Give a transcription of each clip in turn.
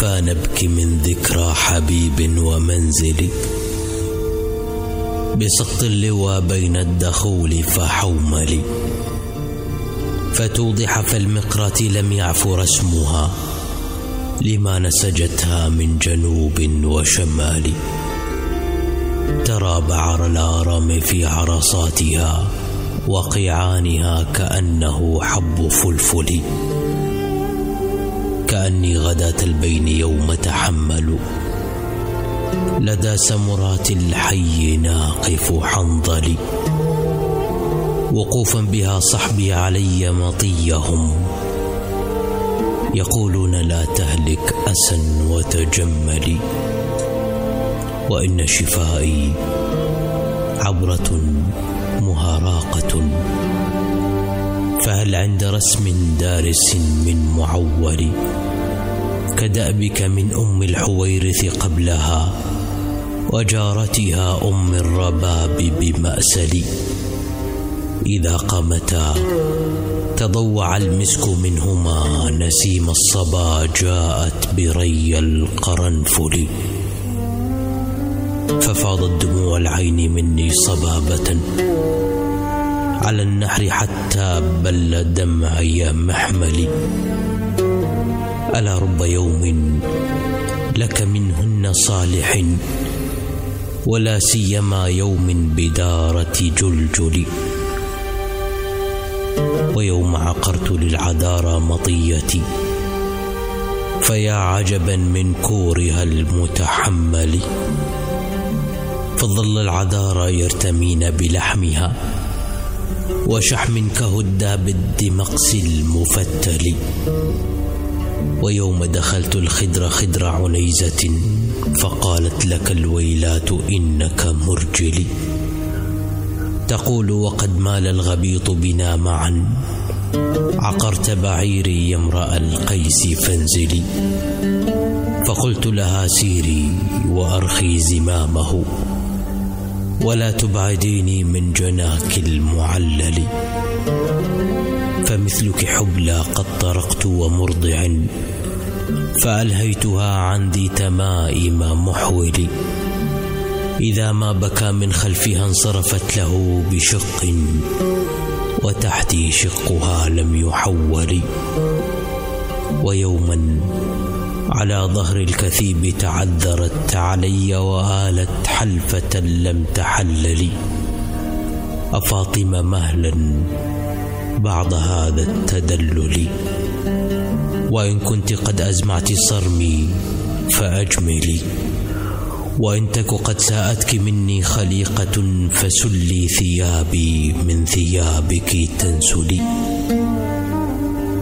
فنبكي من ذكرى حبيب ومنزل. بسقط اللوى بين الدخول فحوملي فتوضح فالمقرة لم يعف رسمها لما نسجتها من جنوب وشمال. ترى بعر الآرام في عرصاتها وقيعانها كأنه حب فلفل. كأني غداة البين يوم تحمل. لدى سمرات الحي ناقف حنظلي وقوفا بها صحبي علي مطيهم. يقولون لا تهلك أسا وتجملي وإن شفائي عبرة مهراقة فهل عند رسم دارس من معول كدأبك من أم الحويرث قبلها وجارتها أم الرباب بمأسل إذا قامتا تضوع المسك منهما نسيم الصبا جاءت بري القرنفل ففاضت دموع العين مني صبابة على النحر حتى بل دمعي محملي. ألا رب يوم لك منهن صالح ولا سيما يوم بدارة جلجل. ويوم عقرت للعذارى مطيتي فيا عجبا من كورها المتحمل. فظل العذارى يرتمين بلحمها وشحم كهدى بالدمقس المفتل. ويوم دخلت الخدر خدر عنيزة فقالت لك الويلات إنك مرجلي تقول وقد مال الغبيط بنا معا عقرت بعيري يا امرأ القيس فانزلي. فقلت لها سيري وأرخي زمامه. ولا تبعديني من جناك المعلل. فمثلك حبلى قد طرقت ومرضع فألهيتها عن ذي تمائم محول. إذا ما بكى من خلفها انصرفت له بشق وتحتي شقها لم يحول. ويوما على ظهر الكثيب تعذرت علي وآلت حلفة لم تحلل أفاطمة مهلا بعض هذا التدلل. وإن كنت قد أزمعت صرمي فأجملي. وإن تك قد ساءتك مني خليقة فسلي ثيابي من ثيابك تنسلي.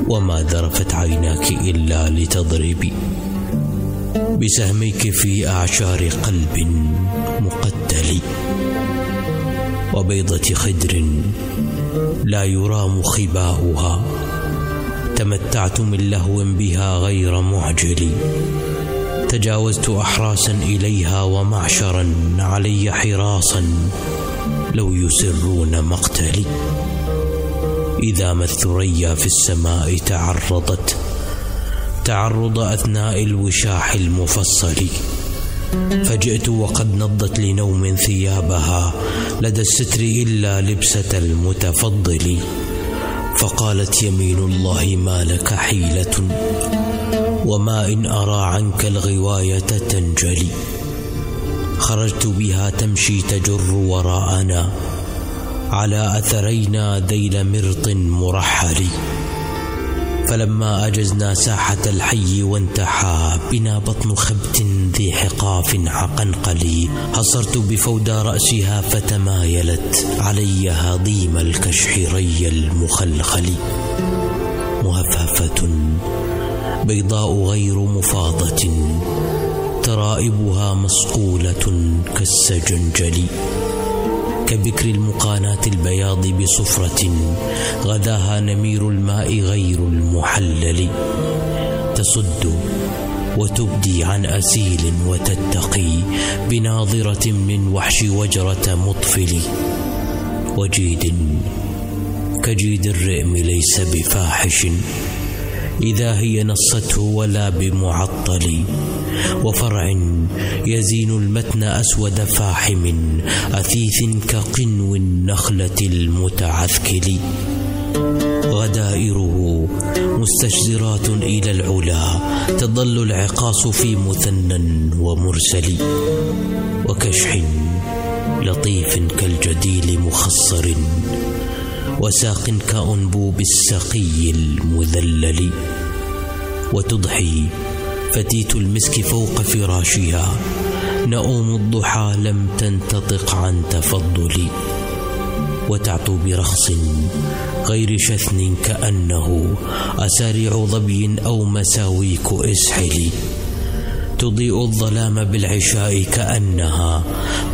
وما ذرفت عيناك إلا لتضربي. بسهميك في أعشار قلب مقتل وبيضة خدر لا يرام خباؤها. تمتعت من لهو بها غير معجل. تجاوزت أحراسا إليها ومعشرا علي حراسا لو يسرون مقتلي. إذا ما الثريا في السماء تعرضت تعرض أثناء الوشاح المفصل. فجئت وقد نضت لنوم ثيابها لدى الستر إلا لبسة المتفضل. فقالت يمين الله ما لك حيلة وما إن أرى عنك الغواية تنجلي. خرجت بها تمشي تجر وراءنا على أثرينا ذيل مرط مرحل. فلما أجزنا ساحة الحي وانتحى بنا بطن خبت ذي حقاف عقنقلي. حصرت بفودى رأسها فتمايلت علي هضيم الكشح ري المخلخل مهفهفة بيضاء غير مفاضة ترائبها مصقولة كالسجنجل كبكر المقانات البياض بصفرة غداها نمير الماء غير المحلل. تصد وتبدي عن أسيل وتتقي بناظرة من وحش وجرة مطفل. وجيد كجيد الرئم ليس بفاحش. إذا هي نصته ولا بمعطل. وفرع يزين المتن أسود فاحم أثيث كقنو النخلة المتعثكل. غدائره مستشزرات إلى العلا تظل العقاص في مثنى ومرسل. وكشح لطيف كالجديل مخصر. وساق كأنبوب السقي المذلل وتضحي فتيت المسك فوق فراشها نؤوم الضحى لم تنتطق عن تفضلي وتعطو برخص غير شثن كأنه أساريع ظبي أو مساويك إسحلي تضيء الظلام بالعشاء كأنها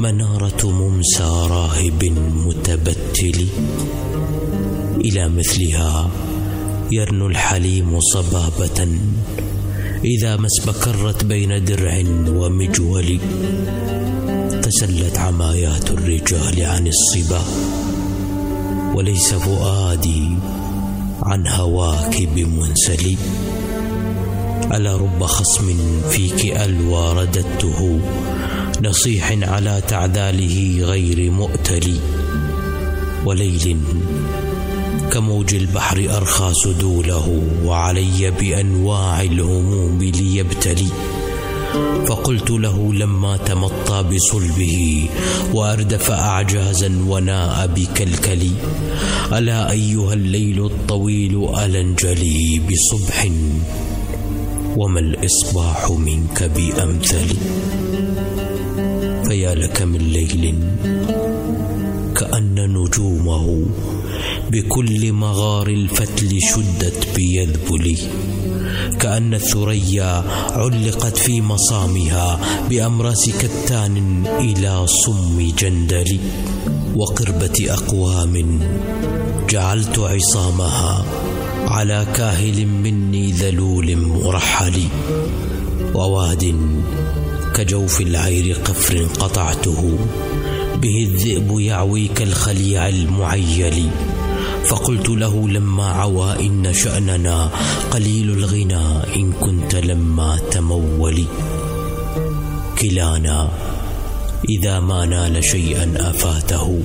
منارة ممسى راهب متبتل إلى مثلها يرنو الحليم صبابة إذا ما اسبكرت بين درع ومجول تسلت عمايات الرجال عن الصبا وليس فؤادي عن هواك بمنسلي ألا رب خصم فيك ألوى رددته نصيح على تعذاله غير مؤتلي وليل كموج البحر أرخى سدوله وعلي بأنواع الهموم ليبتلي. فقلت له لما تمطى بصلبه وأردف اعجازا وناء بكلكلي. ألا أيها الليل الطويل النجلي بصبح؟ وما الإصباح منك بأمثل؟ فيا لك من ليل كأن نجومه بكل مغار الفتل شدت بيذبلي كأن الثريا علقت في مصامها بأمراس كتان إلى صم جندل. وقربة أقوام جعلت عصامها على كاهل مني ذلول مرحل. وواد كجوف العير قفر قطعته. به الذئب يعوي كالخليع المعيل. فقلت له لما عوى إن شأننا قليل الغنى إن كنت لما تمولي كلانا إذا ما نال شيئا أفاته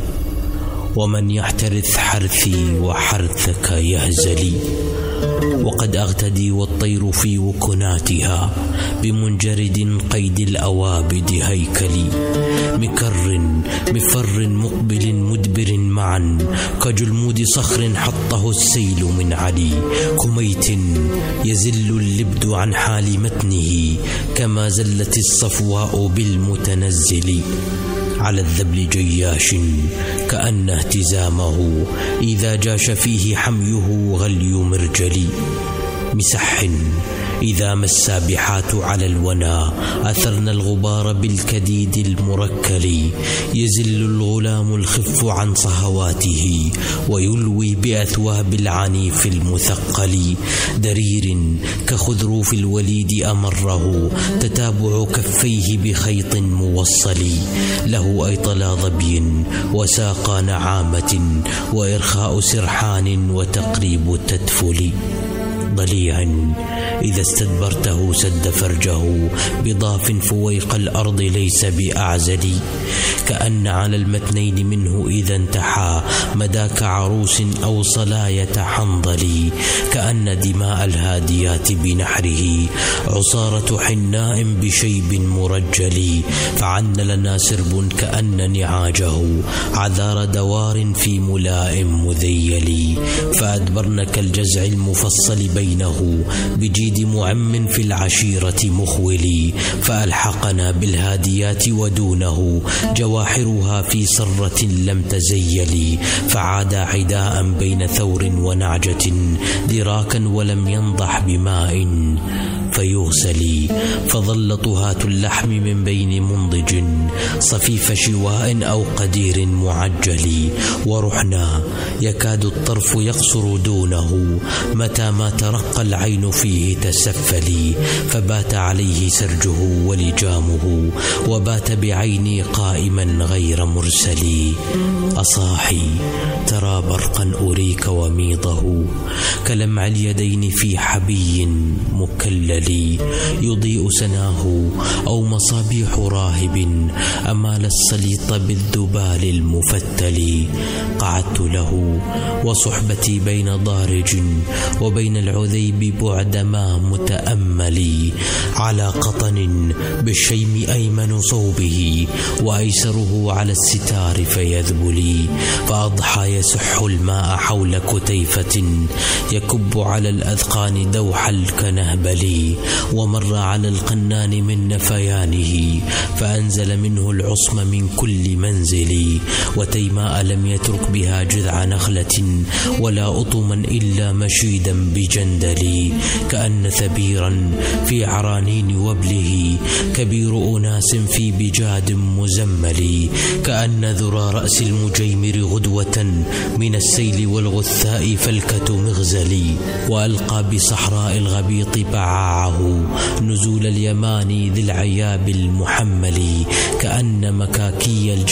ومن يحترث حرثي وحرثك يهزلي وقد أغتدي والطير في وكناتها بمنجرد قيد الأوابد هيكلي مكر مفر مقبل مدبر معا كجلمود صخر حطه السيل من علي. كميت يزل اللبد عن حال متنه كما زلت الصفواء بالمتنزل. على الذبل جياش كأن اهتزامه. إذا جاش فيه حميه غلي مرجلي. مسح إذا ما السابحات على الونا أثرن الغبار بالكديد المركل. يزل الغلام الخف عن صهواته ويلوي بأثواب العنيف المثقل. درير كخذروف الوليد أمره تتابع كفيه بخيط موصل. له أيطلا ظبي وساقى نعامة وإرخاء سرحان وتقريب تدفل. ضليع إذا استدبرته سد فرجه بضاف فويق الأرض ليس بأعزل. كأن على المتنين منه إذا انتحى مداك عروس أو صلاية حنظل. كأن دماء الهاديات بنحره. عصارة حناء بشيب مرجل. فعن لنا سرب كأن نعاجه. عذار دوار في ملاء مذيل. فأدبرن كالجزع المفصل بينه بجيد معم في العشيرة مخولي فألحقنا بالهاديات ودونه جواحرها في سرة لم تزيل فعاد عداء بين ثور ونعجة دراكا ولم ينضح بماء فيغسل فظل طهاة اللحم من بين منضج صفيف شواء أو قدير معجل ورحنا يكاد الطرف يقصر دونه متى ما ترى ترقى العين فيه تسفلي فبات عليه سرجه ولجامه وبات بعيني قائما غير مرسلي. أصاحي ترى برقا أريك وميضه كلمع اليدين في حبي مكلل يضيء سناه أو مصابيح راهب أمال السليط بالذبال المفتل. قعدت له وصحبتي بين ضارج وبين العذيب بعدما متأملي على قطن بالشيم أيمن صوبه وأيسره على الستار فيذبلي فأضحى يسح الماء حول كتيفة يكب على الأذقان دوح الكنهبل ومر على القنان من نفيانه فأنزل منه العصم من كل منزل وتيماء لم يترك بها جذع نخلة ولا أطما إلا مشيدا بجندل كأن ثبيرا في عرانين وبله كبير أناس في بجاد مزمل كأن ذرى رأس المجيمر غدوة من السيل والغثاء فلكة مغزل وألقى بصحراء الغبيط بعاعه نزول اليمان ذي العياب المحمل كأن مكاكي الجوار